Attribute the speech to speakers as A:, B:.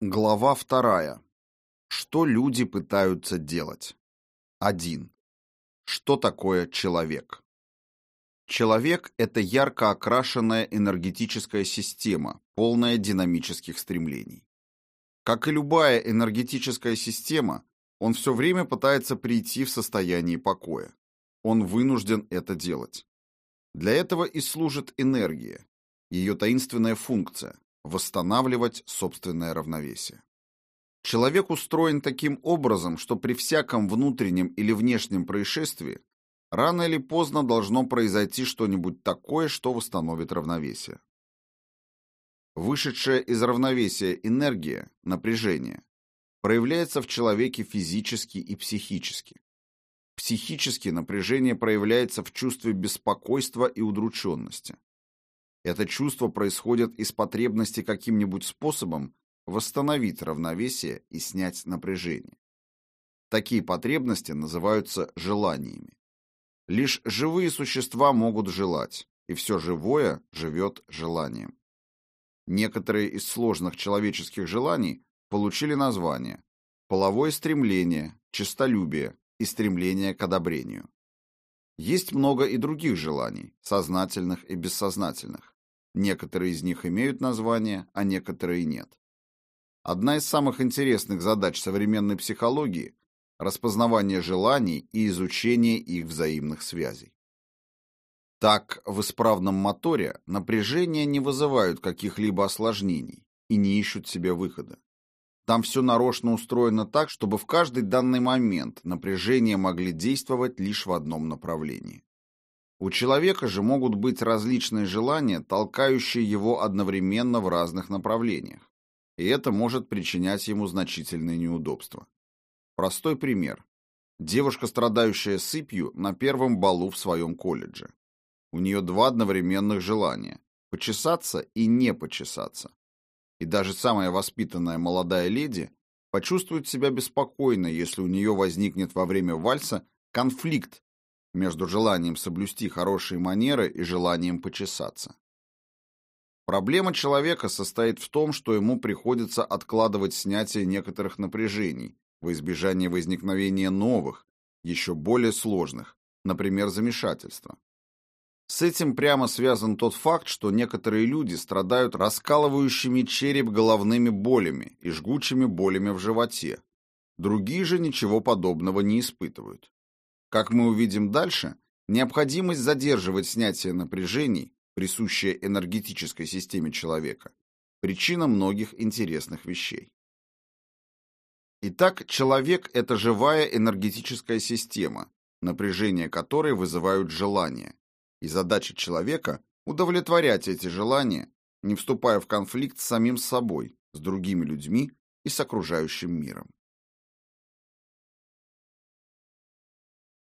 A: Глава вторая. Что люди пытаются делать? 1. Что такое человек? Человек – это ярко окрашенная энергетическая система, полная динамических стремлений. Как и любая энергетическая система, он все время пытается прийти в состояние покоя. Он вынужден это делать. Для этого и служит энергия, ее таинственная функция, восстанавливать собственное равновесие. Человек устроен таким образом, что при всяком внутреннем или внешнем происшествии рано или поздно должно произойти что-нибудь такое, что восстановит равновесие. Вышедшая из равновесия энергия, напряжение, проявляется в человеке физически и психически. Психически напряжение проявляется в чувстве беспокойства и удрученности. Это чувство происходит из потребности каким-нибудь способом восстановить равновесие и снять напряжение. Такие потребности называются желаниями. Лишь живые существа могут желать, и все живое живет желанием. Некоторые из сложных человеческих желаний получили названия половое стремление, честолюбие и стремление к одобрению. Есть много и других желаний, сознательных и бессознательных. Некоторые из них имеют название, а некоторые нет. Одна из самых интересных задач современной психологии – распознавание желаний и изучение их взаимных связей. Так, в исправном моторе напряжения не вызывают каких-либо осложнений и не ищут себе выхода. Там все нарочно устроено так, чтобы в каждый данный момент напряжения могли действовать лишь в одном направлении. У человека же могут быть различные желания, толкающие его одновременно в разных направлениях, и это может причинять ему значительные неудобства. Простой пример. Девушка, страдающая сыпью, на первом балу в своем колледже. У нее два одновременных желания – почесаться и не почесаться и даже самая воспитанная молодая леди почувствует себя беспокойно, если у нее возникнет во время вальса конфликт между желанием соблюсти хорошие манеры и желанием почесаться. Проблема человека состоит в том, что ему приходится откладывать снятие некоторых напряжений во избежание возникновения новых, еще более сложных, например, замешательства. С этим прямо связан тот факт, что некоторые люди страдают раскалывающими череп головными болями и жгучими болями в животе. Другие же ничего подобного не испытывают. Как мы увидим дальше, необходимость задерживать снятие напряжений, присущая энергетической системе человека, причина многих интересных вещей. Итак, человек – это живая энергетическая система, напряжение которой вызывают желания, и задача человека – удовлетворять эти желания, не вступая в конфликт с самим собой, с другими людьми и с окружающим миром.